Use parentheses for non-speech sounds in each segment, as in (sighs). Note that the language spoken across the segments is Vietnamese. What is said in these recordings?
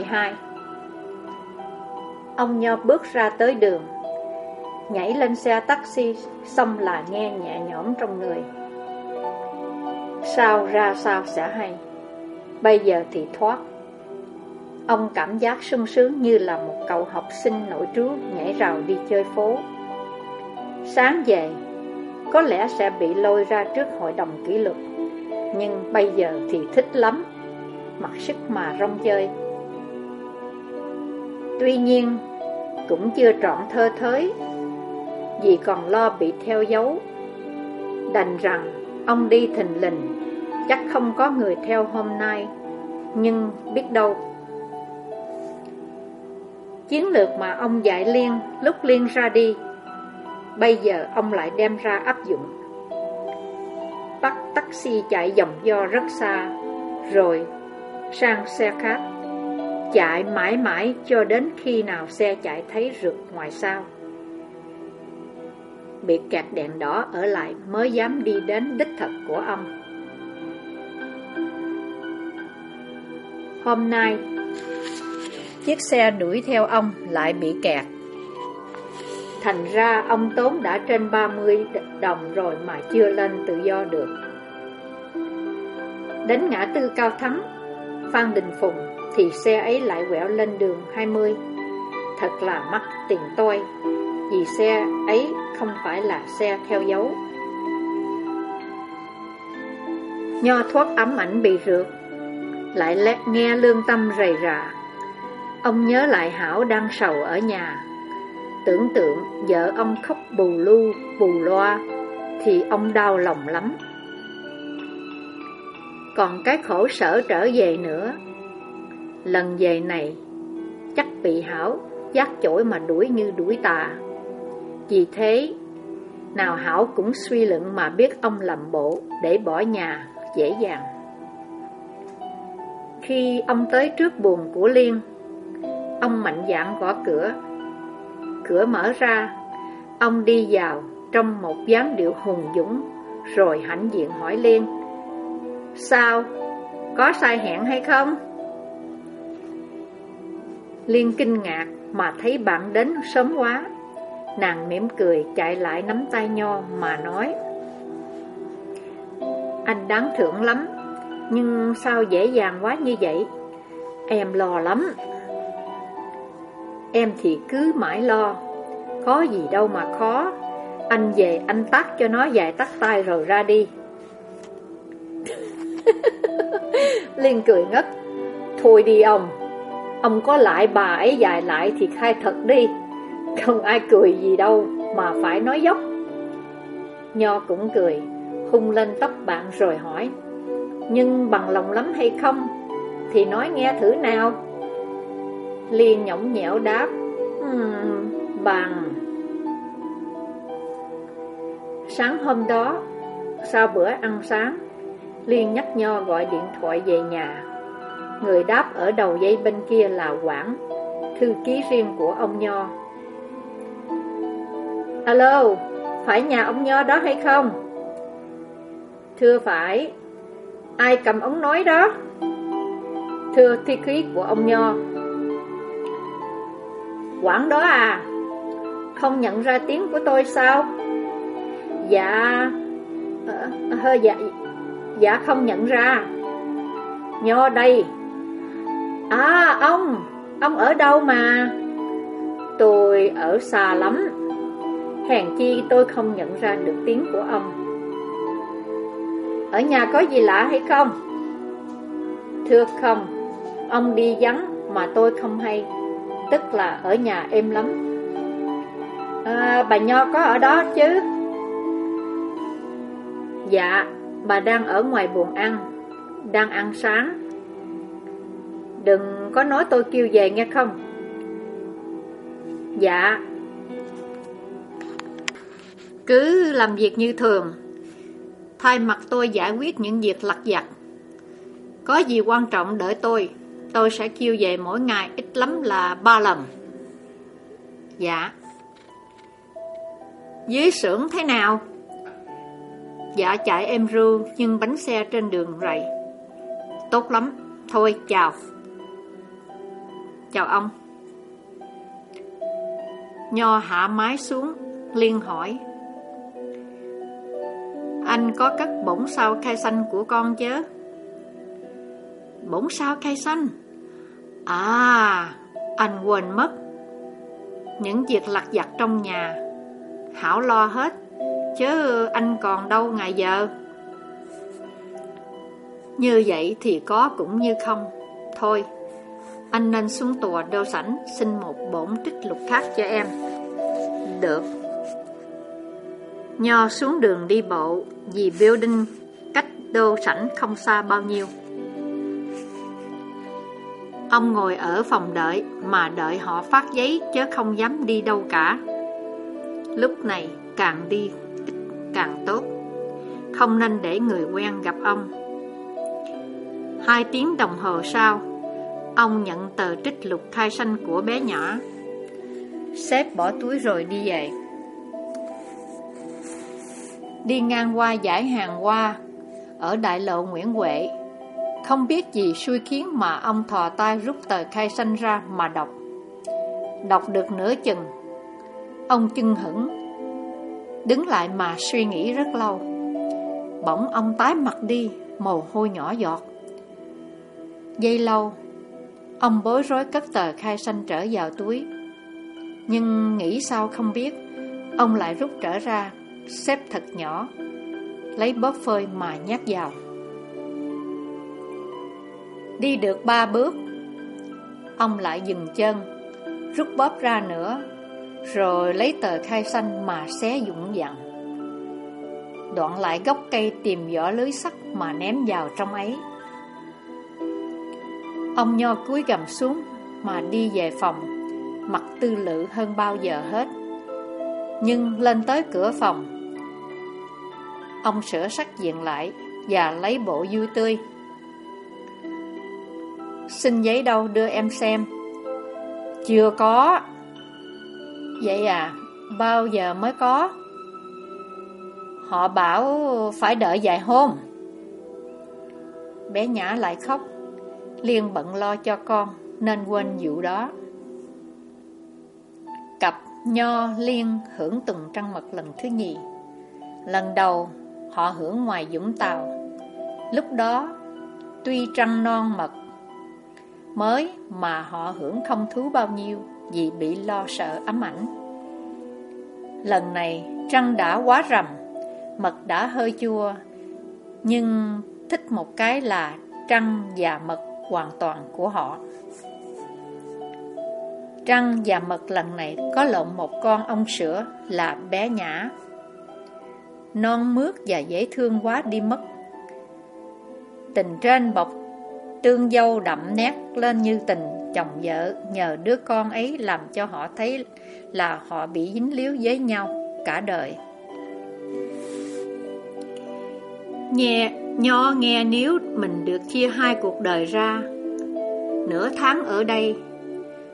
12 Ông Nho bước ra tới đường, Nhảy lên xe taxi, Xong là nghe nhẹ nhõm trong người. Sao ra sao sẽ hay, Bây giờ thì thoát. Ông cảm giác sung sướng như là một cậu học sinh nội trú nhảy rào đi chơi phố. Sáng về, Có lẽ sẽ bị lôi ra trước hội đồng kỷ luật, Nhưng bây giờ thì thích lắm, Mặc sức mà rong chơi. Tuy nhiên, Cũng chưa trọn thơ thới. Vì còn lo bị theo dấu, Đành rằng Ông đi thình lình. Chắc không có người theo hôm nay, Nhưng biết đâu. Chiến lược mà ông dạy Liên lúc Liên ra đi, Bây giờ ông lại đem ra áp dụng. Bắt taxi chạy vòng do rất xa, Rồi sang xe khác. Chạy mãi mãi cho đến khi nào xe chạy thấy rực ngoài sau. Bị kẹt đèn đỏ ở lại mới dám đi đến đích thật của ông. Hôm nay, Chiếc xe đuổi theo ông lại bị kẹt. Thành ra ông tốn đã trên 30 đồng rồi mà chưa lên tự do được. Đến ngã tư Cao Thắng, Phan Đình Phùng thì xe ấy lại quẹo lên đường 20 Thật là mắc tiền tôi Vì xe ấy không phải là xe theo dấu. Nho thoát ấm ảnh bị rượt Lại nghe lương tâm rầy rà Ông nhớ lại Hảo đang sầu ở nhà. Tưởng tượng vợ ông khóc bù lu, bù loa Thì ông đau lòng lắm. Còn cái khổ sở trở về nữa Lần về này, Chắc bị Hảo giác chổi mà đuổi như đuổi tà Vì thế, Nào Hảo cũng suy luận mà biết ông làm bộ Để bỏ nhà dễ dàng Khi ông tới trước buồn của Liên, Ông mạnh dạn gõ cửa Cửa mở ra, Ông đi vào trong một dáng điệu hùng dũng, Rồi hãnh diện hỏi Liên, Sao? Có sai hẹn hay không? Liên kinh ngạc mà thấy bạn đến sớm quá. Nàng mỉm cười, chạy lại nắm tay Nho mà nói, Anh đáng thưởng lắm, Nhưng sao dễ dàng quá như vậy? Em lo lắm. Em thì cứ mãi lo, Có gì đâu mà khó. Anh về anh tắt cho nó vài tắt tay rồi ra đi. (laughs) Liên cười ngất, Thôi đi ông Ông có lại bà ấy dài lại thì khai thật đi. Không ai cười gì đâu Mà phải nói dốc. Nho cũng cười Hung lên tóc bạn rồi hỏi Nhưng bằng lòng lắm hay không? Thì nói nghe thử nào. Liên nhõng nhẽo đáp um, Bằng. Sáng hôm đó Sau bữa ăn sáng Liên nhắc Nho gọi điện thoại về nhà. Người đáp ở đầu dây bên kia là Quảng Thư ký riêng của ông Nho. Alo, phải nhà ông Nho đó hay không? Thưa phải Ai cầm ống nói đó? Thưa thư ký của ông Nho. Quảng đó à Không nhận ra tiếng của tôi sao? Dạ hơi Dạ Dạ không nhận ra. Nho đây. À ông Ông ở đâu mà? Tôi ở xa lắm. Hèn chi tôi không nhận ra được tiếng của ông. Ở nhà có gì lạ hay không? Thưa không Ông đi vắng mà tôi không hay. Tức là ở nhà êm lắm. À, Bà Nho có ở đó chứ? Dạ Bà đang ở ngoài buồng ăn Đang ăn sáng. Đừng có nói tôi kêu về nghe không? Dạ. Cứ làm việc như thường. Thay mặt tôi giải quyết những việc lặt vặt. Có gì quan trọng đợi tôi Tôi sẽ kêu về mỗi ngày ít lắm là ba lần. Dạ. Dưới xưởng thế nào? Dạ chạy em ru, Nhưng bánh xe trên đường rầy. Tốt lắm. Thôi, chào chào ông. Nho hạ mái xuống, liên hỏi. Anh có cất bổng sao khai xanh của con chứ? Bổng sao khai xanh? À, anh quên mất. Những việc lặt vặt trong nhà, Hảo lo hết, chứ anh còn đâu ngày giờ. Như vậy thì có cũng như không. Thôi, anh nên xuống tòa đô sảnh xin một bổn trích lục khác cho em. Được. Nho xuống đường đi bộ vì building cách đô sảnh không xa bao nhiêu. Ông ngồi ở phòng đợi mà đợi họ phát giấy chứ không dám đi đâu cả. Lúc này càng đi càng tốt. Không nên để người quen gặp ông. Hai tiếng đồng hồ sau, ông nhận tờ trích lục thai sanh của bé nhỏ. Sếp bỏ túi rồi đi về. Đi ngang qua giải hàng hoa ở đại lộ Nguyễn Huệ. Không biết gì xui khiến mà ông thò tay rút tờ khai sanh ra mà đọc. Đọc được nửa chừng. Ông chưng hững. Đứng lại mà suy nghĩ rất lâu. Bỗng ông tái mặt đi, Mồ hôi nhỏ giọt. Dây lâu Ông bối rối cất tờ khai sanh trở vào túi. Nhưng nghĩ sao không biết, Ông lại rút trở ra, Xếp thật nhỏ, Lấy bóp phơi mà nhát vào. Đi được ba bước, Ông lại dừng chân, Rút bóp ra nữa, Rồi lấy tờ khai xanh mà xé dũng dặn Đoạn lại gốc cây tìm vỏ lưới sắt mà ném vào trong ấy. Ông nho cúi gầm xuống mà đi về phòng. Mặt tư lự hơn bao giờ hết. Nhưng lên tới cửa phòng. Ông sửa sắc diện lại Và lấy bộ vui tươi. Xin giấy đâu đưa em xem? Chưa có. Vậy à Bao giờ mới có? Họ bảo phải đợi vài hôm. Bé Nhã lại khóc. Liên bận lo cho con Nên quên vụ đó. Cặp Nho Liên hưởng từng trăng mật lần thứ nhì. Lần đầu họ hưởng ngoài Dũng Tàu. Lúc đó Tuy trăng non mật mới mà họ hưởng không thú bao nhiêu vì bị lo sợ ám ảnh. Lần này trăng đã quá rầm, mật đã hơi chua, nhưng thích một cái là trăng và mật hoàn toàn của họ. Trăng và mật lần này có lộn một con ong sữa là bé nhã. Non mướt và dễ thương quá đi mất. Tình trên bọc Tương dâu đậm nét lên như tình chồng vợ Nhờ đứa con ấy làm cho họ thấy là họ bị dính líu với nhau cả đời Nghe, nho nghe nếu mình được chia hai cuộc đời ra Nửa tháng ở đây,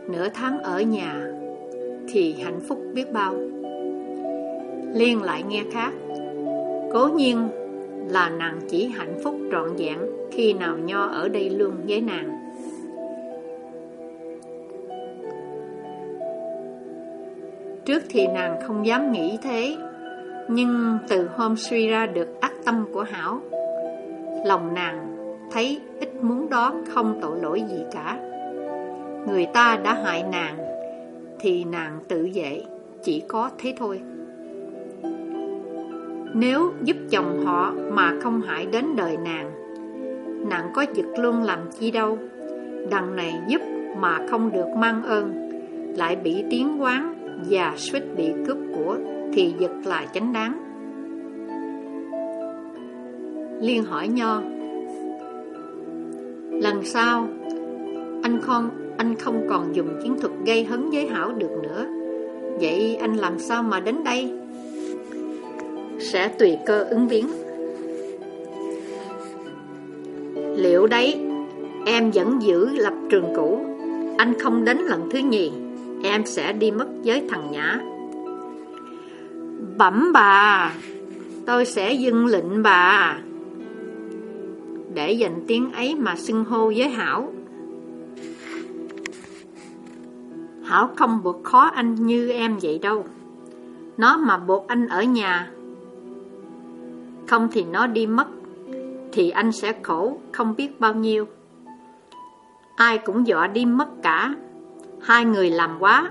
nửa tháng ở nhà Thì hạnh phúc biết bao Liên lại nghe khác Cố nhiên là nàng chỉ hạnh phúc trọn vẹn khi nào Nho ở đây luôn với nàng. Trước thì nàng không dám nghĩ thế, nhưng từ hôm suy ra được ác tâm của Hảo, lòng nàng thấy ít muốn đó không tội lỗi gì cả. Người ta đã hại nàng, thì nàng tự vệ, chỉ có thế thôi. Nếu giúp chồng họ mà không hại đến đời nàng Nàng có giật luôn làm chi đâu Đằng này giúp mà không được mang ơn Lại bị tiếng quán và suýt bị cướp của Thì giật là chánh đáng Liên hỏi Nho Lần sau Anh không anh không còn dùng chiến thuật gây hấn với Hảo được nữa Vậy anh làm sao mà đến đây? sẽ tùy cơ ứng biến. Liệu đấy, em vẫn giữ lập trường cũ, anh không đến lần thứ nhì, em sẽ đi mất với thằng Nhã. Bẩm bà, tôi sẽ dưng lệnh bà. Để dành tiếng ấy mà xưng hô với Hảo. Hảo không buộc khó anh như em vậy đâu. Nó mà buộc anh ở nhà, không thì nó đi mất, thì anh sẽ khổ không biết bao nhiêu. Ai cũng dọa đi mất cả, hai người làm quá.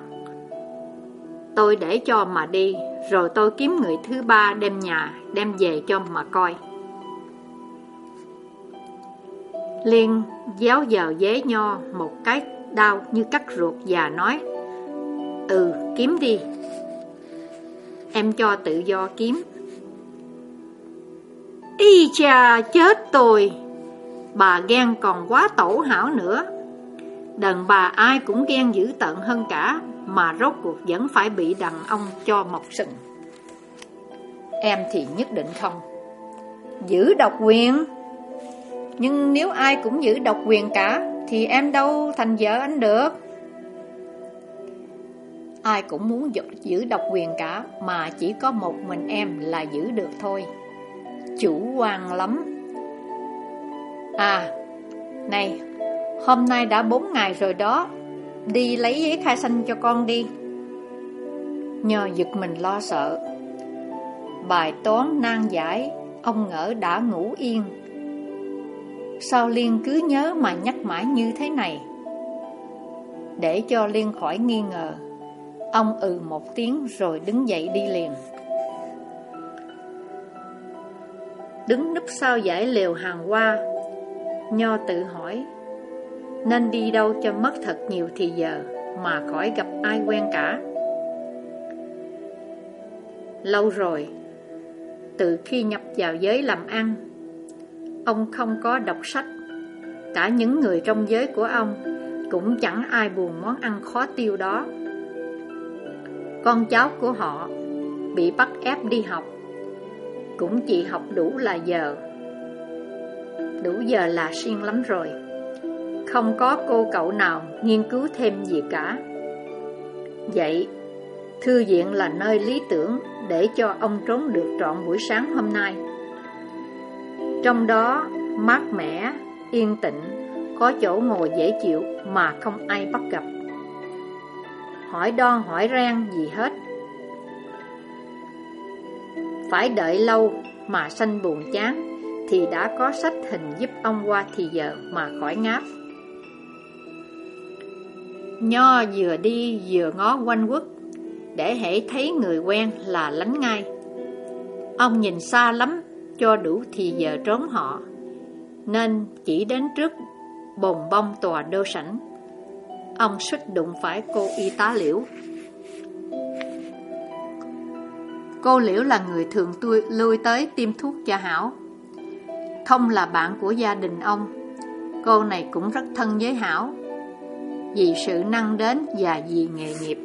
Tôi để cho mà đi, rồi tôi kiếm người thứ ba đem nhà, đem về cho mà coi. Liên giáo giờ dế nho một cái đau như cắt ruột và nói Ừ, kiếm đi. Em cho tự do kiếm. Y cha chết tôi Bà ghen còn quá tổ hảo nữa. Đàn bà ai cũng ghen dữ tận hơn cả Mà rốt cuộc vẫn phải bị đàn ông cho mọc sừng. Em thì nhất định không. Giữ độc quyền. Nhưng nếu ai cũng giữ độc quyền cả, Thì em đâu thành vợ anh được? Ai cũng muốn giữ độc quyền cả, Mà chỉ có một mình em là giữ được thôi. Chủ quan lắm. À Này, Hôm nay đã bốn ngày rồi đó. Đi lấy giấy khai sinh cho con đi. Nhờ giật mình lo sợ. Bài toán nan giải, Ông ngỡ đã ngủ yên. Sao Liên cứ nhớ mà nhắc mãi như thế này? Để cho Liên khỏi nghi ngờ, Ông ừ một tiếng rồi đứng dậy đi liền. Đứng núp sau giải liều hàng hoa Nho tự hỏi, Nên đi đâu cho mất thật nhiều thì giờ Mà khỏi gặp ai quen cả? Lâu rồi, Từ khi nhập vào giới làm ăn Ông không có đọc sách. Cả những người trong giới của ông Cũng chẳng ai buồn món ăn khó tiêu đó. Con cháu của họ Bị bắt ép đi học. Cũng chỉ học đủ là giờ. Đủ giờ là siêng lắm rồi. Không có cô cậu nào nghiên cứu thêm gì cả. Vậy, Thư viện là nơi lý tưởng Để cho ông trốn được trọn buổi sáng hôm nay. Trong đó mát mẻ, yên tĩnh Có chỗ ngồi dễ chịu mà không ai bắt gặp. Hỏi đo hỏi rang gì hết. Phải đợi lâu mà sanh buồn chán Thì đã có sách hình giúp ông qua thì giờ mà khỏi ngáp. Nho vừa đi vừa ngó quanh quất Để hễ thấy người quen là lánh ngay. Ông nhìn xa lắm cho đủ thì giờ trốn họ Nên chỉ đến trước bồn bông tòa đô sảnh. Ông suýt đụng phải cô y tá liễu. Cô Liễu là người thường tui, lui tới tiêm thuốc cho Hảo. Không là bạn của gia đình ông Cô này cũng rất thân với Hảo Vì sự năng đến và vì nghề nghiệp.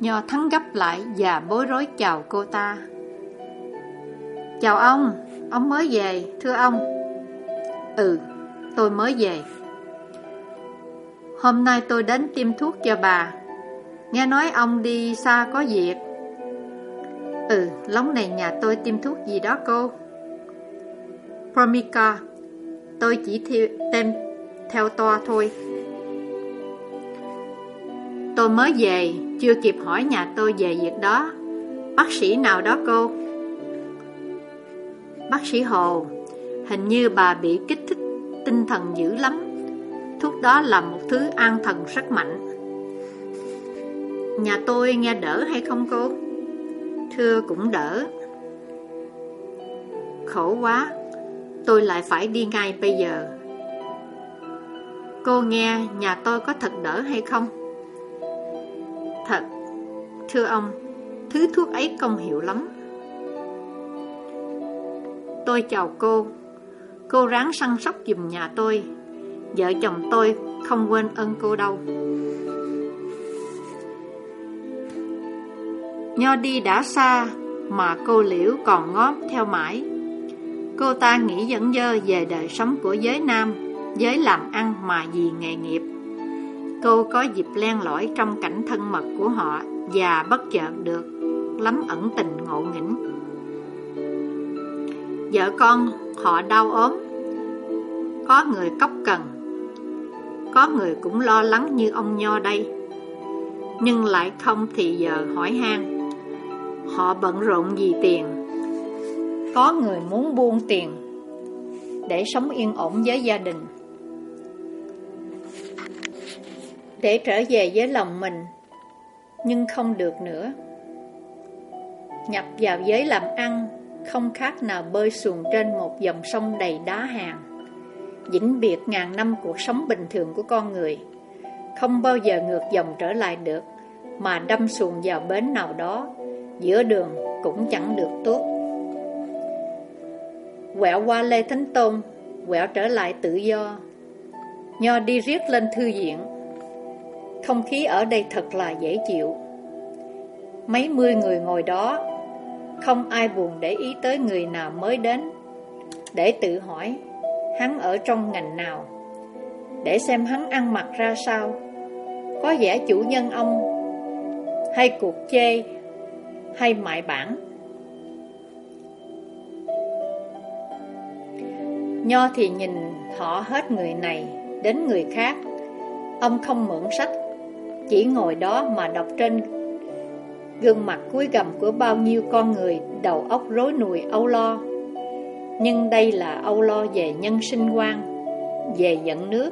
Nho thắng gấp lại và bối rối chào cô ta. Chào ông, ông mới về, thưa ông. Ừ, tôi mới về. Hôm nay tôi đến tiêm thuốc cho bà. Nghe nói ông đi xa có việc. Ừ, lóng này nhà tôi tiêm thuốc gì đó cô? Promica Tôi chỉ theo, tem theo toa thôi. Tôi mới về Chưa kịp hỏi nhà tôi về việc đó. Bác sĩ nào đó cô? Bác sĩ Hồ, Hình như bà bị kích thích tinh thần dữ lắm. Thuốc đó là một thứ an thần rất mạnh. Nhà tôi nghe đỡ hay không cô? Thưa cũng đỡ. Khổ quá, Tôi lại phải đi ngay bây giờ. Cô nghe nhà tôi có thật đỡ hay không? Thật, Thưa ông, Thứ thuốc ấy công hiệu lắm. Tôi chào cô. Cô ráng săn sóc giùm nhà tôi. Vợ chồng tôi không quên ơn cô đâu. Nho đi đã xa Mà cô Liễu còn ngóp theo mãi. Cô ta nghĩ dẫn dơ về đời sống của giới nam, Giới làm ăn mà vì nghề nghiệp. Cô có dịp len lỏi trong cảnh thân mật của họ Và bất chợt được lắm ẩn tình ngộ nghĩnh. Vợ con, họ đau ốm. Có người cóc cần. Có người cũng lo lắng như ông Nho đây. Nhưng lại không thì giờ hỏi han. Họ bận rộn vì tiền. Có người muốn buông tiền Để sống yên ổn với gia đình. Để trở về với lòng mình, Nhưng không được nữa. Nhập vào giới làm ăn không khác nào bơi xuồng trên một dòng sông đầy đá hàng. Vĩnh biệt ngàn năm cuộc sống bình thường của con người, Không bao giờ ngược dòng trở lại được, Mà đâm xuồng vào bến nào đó, Giữa đường cũng chẳng được tốt. Quẹo qua Lê Thánh Tôn, Quẹo trở lại tự do. Nho đi riết lên thư viện. Không khí ở đây thật là dễ chịu. Mấy mươi người ngồi đó không ai buồn để ý tới người nào mới đến. Để tự hỏi, Hắn ở trong ngành nào? Để xem hắn ăn mặc ra sao? Có vẻ chủ nhân ông, Hay cuộc chê, Hay mại bản? Nho thì nhìn họ hết người này Đến người khác. Ông không mượn sách, Chỉ ngồi đó mà đọc trên Gương mặt cuối gầm của bao nhiêu con người, Đầu óc rối nùi, âu lo. Nhưng đây là âu lo về nhân sinh quan, Về dẫn nước,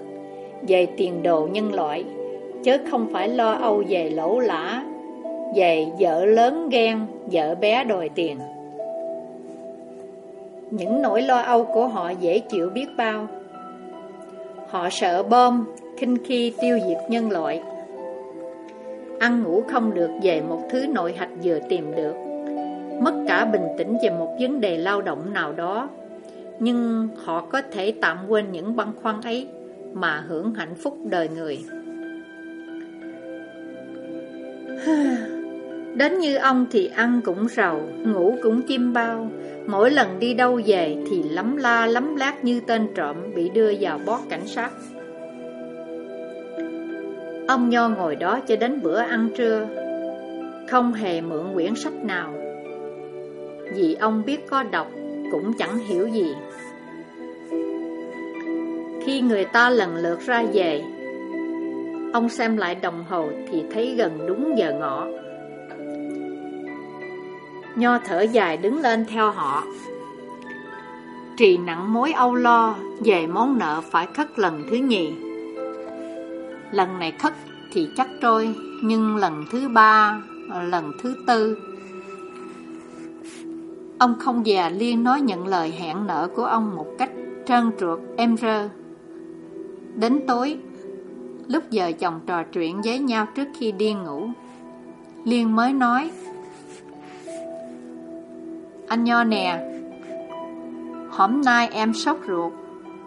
Về tiền đồ nhân loại, Chứ không phải lo âu về lỗ lã, Về vợ lớn ghen, Vợ bé đòi tiền. Những nỗi lo âu của họ dễ chịu biết bao. Họ sợ bom Kinh khi tiêu diệt nhân loại. Ăn ngủ không được về một thứ nội hạch vừa tìm được mất cả bình tĩnh về một vấn đề lao động nào đó, nhưng họ có thể tạm quên những băn khoăn ấy mà hưởng hạnh phúc đời người. (sighs) Đến như ông thì ăn cũng rầu, ngủ cũng chim bao, mỗi lần đi đâu về thì lắm la lắm lát như tên trộm bị đưa vào bót cảnh sát. Ông Nho ngồi đó cho đến bữa ăn trưa, không hề mượn quyển sách nào. Vì ông biết có đọc Cũng chẳng hiểu gì. Khi người ta lần lượt ra về Ông xem lại đồng hồ Thì thấy gần đúng giờ ngọ. Nho thở dài đứng lên theo họ. Trì nặng mối âu lo Về món nợ phải khất lần thứ nhì. Lần này khất thì chắc trôi Nhưng lần thứ ba Lần thứ tư Ông không già liên nói nhận lời hẹn nợ của ông một cách trơn trượt em rơ. Đến tối, lúc giờ chồng trò chuyện với nhau trước khi đi ngủ, Liên mới nói Anh Nho nè, hôm nay em sốt ruột,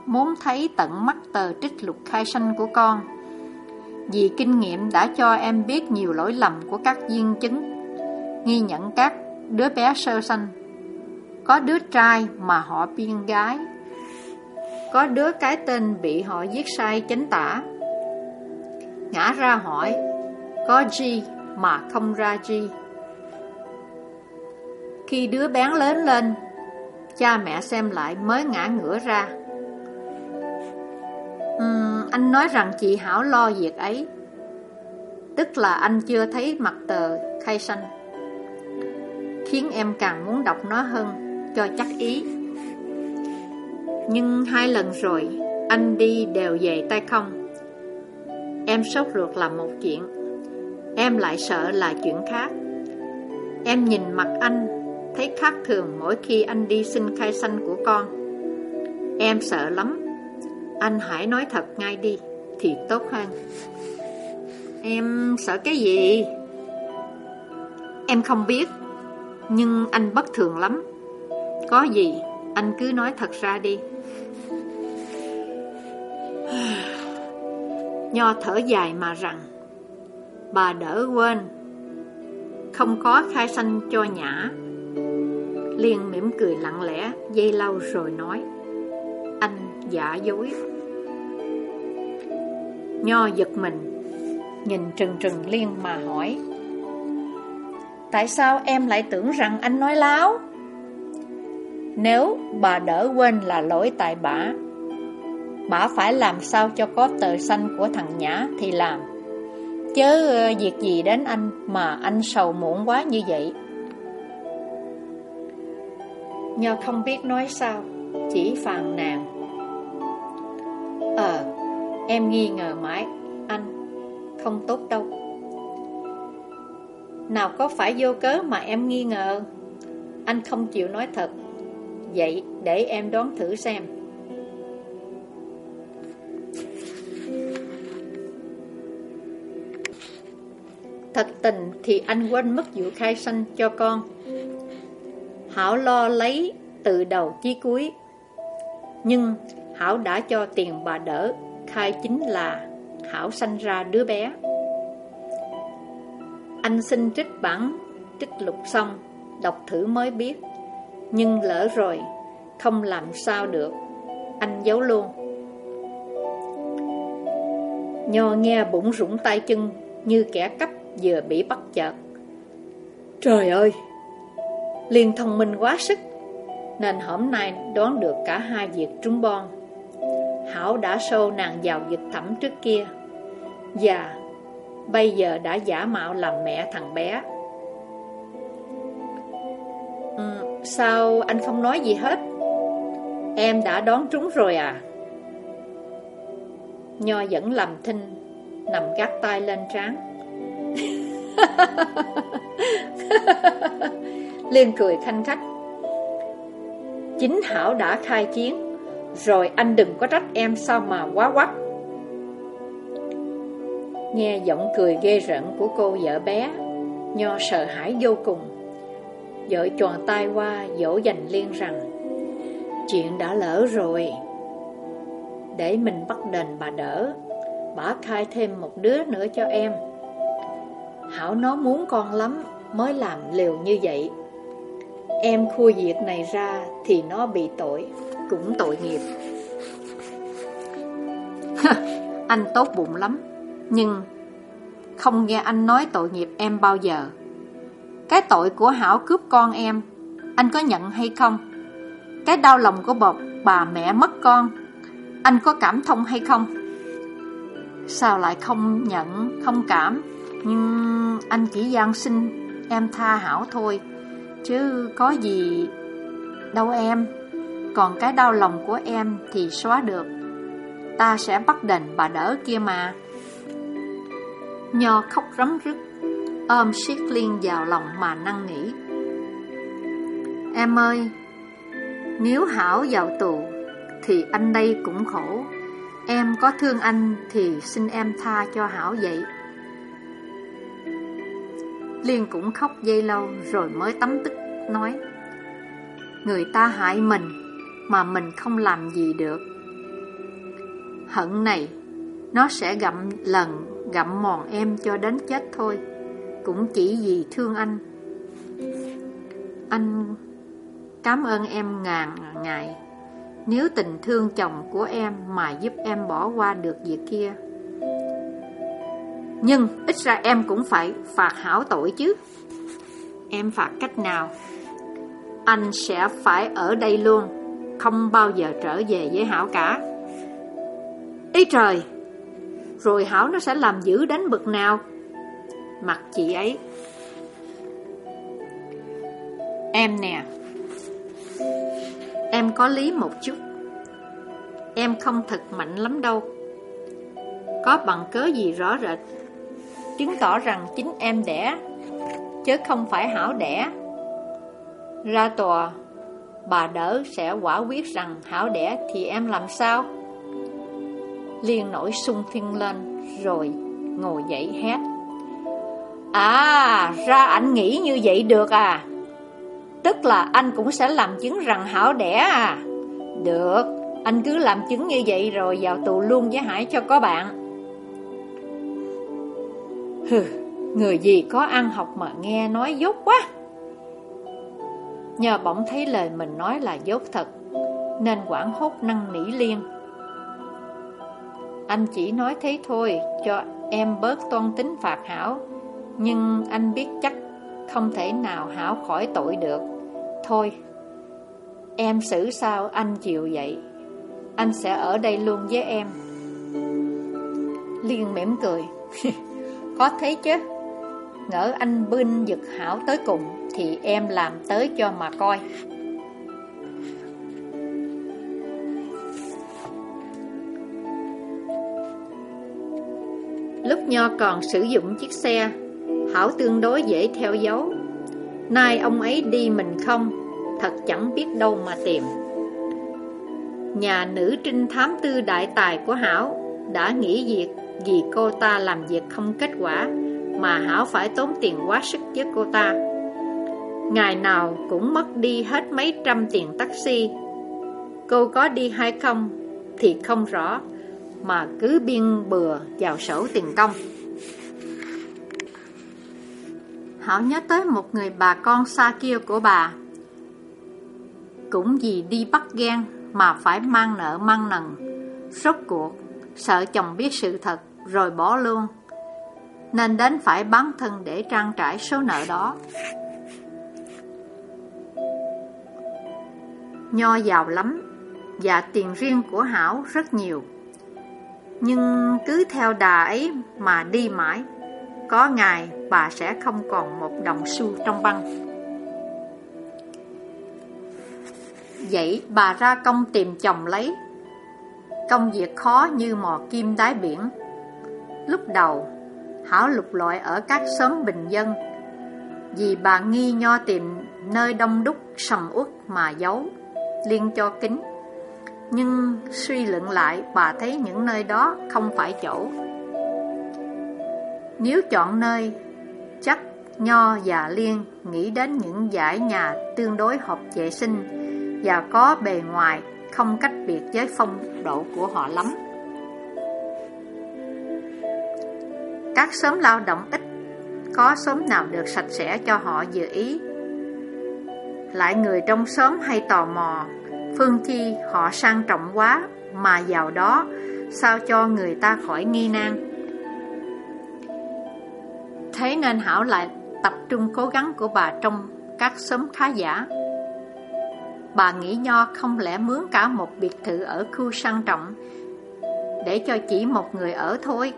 muốn thấy tận mắt tờ trích lục khai sinh của con. Vì kinh nghiệm đã cho em biết nhiều lỗi lầm của các viên chứng, nghi nhận các đứa bé sơ sanh. Có đứa trai mà họ biên gái. Có đứa cái tên bị họ viết sai chánh tả. Ngã ra hỏi Có gì mà không ra gì Khi đứa bé lớn lên Cha mẹ xem lại mới ngã ngửa ra. Anh nói rằng chị Hảo lo việc ấy. Tức là anh chưa thấy mặt tờ khai sanh. Khiến em càng muốn đọc nó hơn, cho chắc ý. Nhưng hai lần rồi, Anh đi đều về tay không. Em sốt ruột là một chuyện. Em lại sợ là chuyện khác. Em nhìn mặt anh, Thấy khác thường mỗi khi anh đi xin khai sanh của con. Em sợ lắm. Anh hãy nói thật ngay đi Thì tốt hơn Em sợ cái gì? Em không biết Nhưng anh bất thường lắm có gì, anh cứ nói thật ra đi. (sighs) Nho thở dài mà rằng, bà đỡ quên, không có khai sanh cho nhã. Liên mỉm cười lặng lẽ, dây lâu rồi nói, anh giả dối. Nho giật mình, nhìn trừng trừng Liên mà hỏi, Tại sao em lại tưởng rằng anh nói láo? Nếu bà đỡ quên là lỗi tại bà Bà phải làm sao cho có tờ xanh của thằng Nhã thì làm Chớ ờ, việc gì đến anh mà anh sầu muộn quá như vậy Nho không biết nói sao Chỉ phàn nàn Ờ Em nghi ngờ mãi. Anh, Không tốt đâu. Nào có phải vô cớ mà em nghi ngờ? Anh không chịu nói thật. Vậy để em đoán thử xem. Thật tình thì anh quên mất vụ khai sanh cho con. Hảo lo lấy từ đầu chí cuối. Nhưng Hảo đã cho tiền bà đỡ. Khai chính là Hảo sanh ra đứa bé. Anh xin trích bản, Trích lục xong, Đọc thử mới biết. Nhưng lỡ rồi, Không làm sao được. Anh giấu luôn. Nho nghe bụng rủng tay chân Như kẻ cấp vừa bị bắt chợt. Trời ơi! Liên thông minh quá sức, Nên hôm nay đoán được cả hai việc trúng bon. Hảo đã sâu nàng vào dịch thẩm trước kia. Và bây giờ đã giả mạo làm mẹ thằng bé. Ừ, Sao anh không nói gì hết? Em đã đoán trúng rồi à? Nho vẫn làm thinh Nằm gác tay lên trán. (laughs) Liên cười khanh khách. Chính Hảo đã khai chiến. Rồi anh đừng có trách em sao mà quá quắc Nghe giọng cười ghê rợn của cô vợ bé, Nho sợ hãi vô cùng. Vợ tròn tay qua, dỗ dành Liên rằng, Chuyện đã lỡ rồi. Để mình bắt đền bà đỡ, Bà khai thêm một đứa nữa cho em. Hảo nó muốn con lắm, Mới làm liều như vậy. Em khui việc này ra Thì nó bị tội. Cũng tội nghiệp. Anh tốt bụng lắm, Nhưng Không nghe anh nói tội nghiệp em bao giờ. Cái tội của Hảo cướp con em, Anh có nhận hay không? Cái đau lòng của bọc bà mẹ mất con, Anh có cảm thông hay không? Sao lại không nhận, Không cảm? Nhưng anh chỉ gian xin Em tha Hảo thôi, Chứ có gì đâu em. Còn cái đau lòng của em thì xóa được. Ta sẽ bắt đền bà đỡ kia mà. Nho khóc rấm rứt, Ôm siết liên vào lòng mà năn nỉ. Em ơi, Nếu Hảo vào tù Thì anh đây cũng khổ. Em có thương anh Thì xin em tha cho Hảo vậy. Liên cũng khóc dây lâu rồi mới tắm tức, nói, Người ta hại mình mà mình không làm gì được. Hận này, nó sẽ gặm lần gặm mòn em cho đến chết thôi, Cũng chỉ vì thương anh. Anh cảm ơn em ngàn ngày. Nếu tình thương chồng của em mà giúp em bỏ qua được việc kia. Nhưng ít ra em cũng phải phạt hảo tội chứ. Em phạt cách nào? Anh sẽ phải ở đây luôn. Không bao giờ trở về với Hảo cả. Ý trời Rồi Hảo nó sẽ làm dữ đến bực nào? Mặt chị ấy. Em nè Em có lý một chút. Em không thật mạnh lắm đâu. Có bằng cớ gì rõ rệt? Chứng tỏ rằng chính em đẻ, chứ không phải Hảo đẻ. Ra tòa, bà đỡ sẽ quả quyết rằng Hảo đẻ thì em làm sao? Liên nổi sung phiên lên, rồi ngồi dậy hét. À, ra anh nghĩ như vậy được à? Tức là anh cũng sẽ làm chứng rằng Hảo đẻ à? Được, anh cứ làm chứng như vậy rồi vào tù luôn với Hải cho có bạn. Hừ, người gì có ăn học mà nghe nói dốt quá Nhờ bỗng thấy lời mình nói là dốt thật, Nên quảng hốt năng nỉ liên Anh chỉ nói thế thôi, Cho em bớt toan tính phạt Hảo. Nhưng anh biết chắc Không thể nào Hảo khỏi tội được. Thôi, Em xử sao anh chịu vậy? Anh sẽ ở đây luôn với em. Liên mỉm cười. cười. (laughs) Có thế chứ? Ngỡ anh binh giật hảo tới cùng Thì em làm tới cho mà coi. Lúc Nho còn sử dụng chiếc xe, Hảo tương đối dễ theo dấu. Nay ông ấy đi mình không, Thật chẳng biết đâu mà tìm. Nhà nữ trinh thám tư đại tài của Hảo Đã nghỉ việc vì cô ta làm việc không kết quả. Mà Hảo phải tốn tiền quá sức với cô ta. Ngày nào cũng mất đi hết mấy trăm tiền taxi. Cô có đi hay không thì không rõ Mà cứ biên bừa vào sổ tiền công. Hảo nhớ tới một người bà con xa kia của bà. Cũng vì đi bắt ghen mà phải mang nợ mang nần. Rốt cuộc, sợ chồng biết sự thật rồi bỏ luôn. Nên đến phải bán thân để trang trải số nợ đó. Nho giàu lắm Và tiền riêng của Hảo rất nhiều. Nhưng cứ theo đà ấy mà đi mãi, Có ngày bà sẽ không còn một đồng xu trong băng. Vậy bà ra công tìm chồng lấy. Công việc khó như mò kim đáy biển. Lúc đầu Hảo lục lọi ở các xóm bình dân. Vì bà nghi nho tìm nơi đông đúc sầm uất mà giấu, Liên cho kính. Nhưng suy luận lại, bà thấy những nơi đó không phải chỗ. Nếu chọn nơi, Chắc Nho và Liên nghĩ đến những giải nhà tương đối hợp vệ sinh Và có bề ngoài, không cách biệt với phong độ của họ lắm. Các xóm lao động ít, Có xóm nào được sạch sẽ cho họ dự ý? Lại người trong xóm hay tò mò, Phương chi, họ sang trọng quá Mà giàu đó, Sao cho người ta khỏi nghi nan? Thế nên Hảo lại tập trung cố gắng của bà trong các xóm khá giả. Bà nghĩ Nho không lẽ mướn cả một biệt thự ở khu sang trọng, Để cho chỉ một người ở thôi?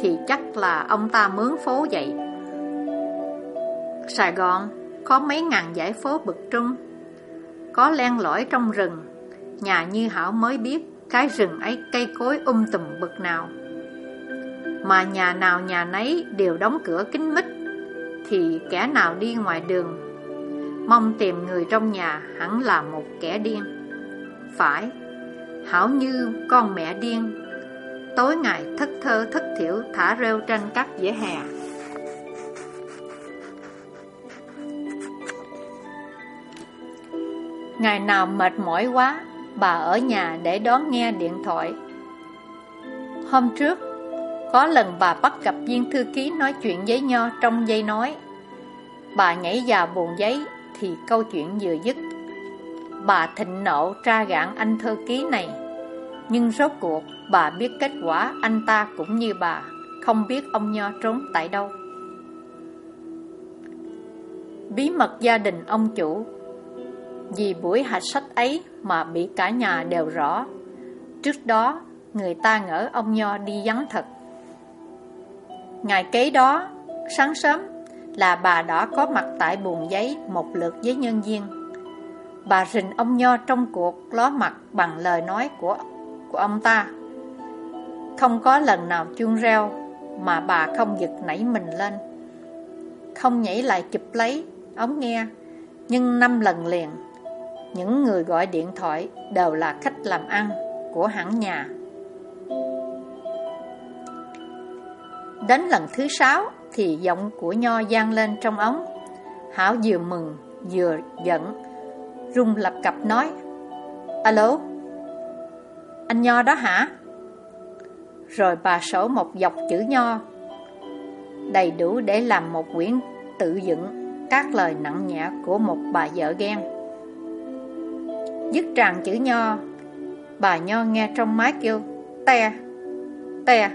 Thì chắc là ông ta mướn phố vậy. Sài Gòn có mấy ngàn giải phố bực trung Có len lỏi trong rừng. Nhà như Hảo mới biết Cái rừng ấy cây cối um tùm bực nào. Mà nhà nào nhà nấy đều đóng cửa kín mít, Thì kẻ nào đi ngoài đường, Mong tìm người trong nhà hẳn là một kẻ điên. Phải, Hảo như con mẹ điên Tối ngày thất thơ thất thiểu thả rêu trên các dĩa hè. Ngày nào mệt mỏi quá, Bà ở nhà để đón nghe điện thoại. Hôm trước, Có lần bà bắt gặp viên thư ký nói chuyện với Nho trong dây nói. Bà nhảy vào buồn giấy Thì câu chuyện vừa dứt. Bà thịnh nộ tra gạn anh thư ký này. Nhưng rốt cuộc Bà biết kết quả anh ta cũng như bà. Không biết ông Nho trốn tại đâu. Bí mật gia đình ông chủ. Vì buổi hạch sách ấy mà bị cả nhà đều rõ. Trước đó người ta ngỡ ông Nho đi vắng thật. Ngày kế đó, sáng sớm là bà đã có mặt tại buồng giấy một lượt với nhân viên. Bà rình ông Nho trong cuộc ló mặt bằng lời nói của của ông ta. Không có lần nào chuông reo Mà bà không giật nảy mình lên. Không nhảy lại chụp lấy, ống nghe. Nhưng năm lần liền, Những người gọi điện thoại Đều là khách làm ăn Của hãng nhà. Đến lần thứ sáu Thì giọng của Nho gian lên trong ống. Hảo vừa mừng Vừa giận, Rung lập cặp nói, Alo anh Nho đó hả? Rồi bà sổ một dọc chữ nho. Đầy đủ để làm một quyển tự dựng Các lời nặng nhẹ của một bà vợ ghen. Dứt tràn chữ nho, Bà nho nghe trong máy kêu, Te Te.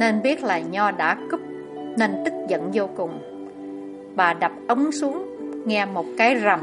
Nên biết là nho đã cúp, Nên tức giận vô cùng. Bà đập ống xuống, Nghe một cái rầm.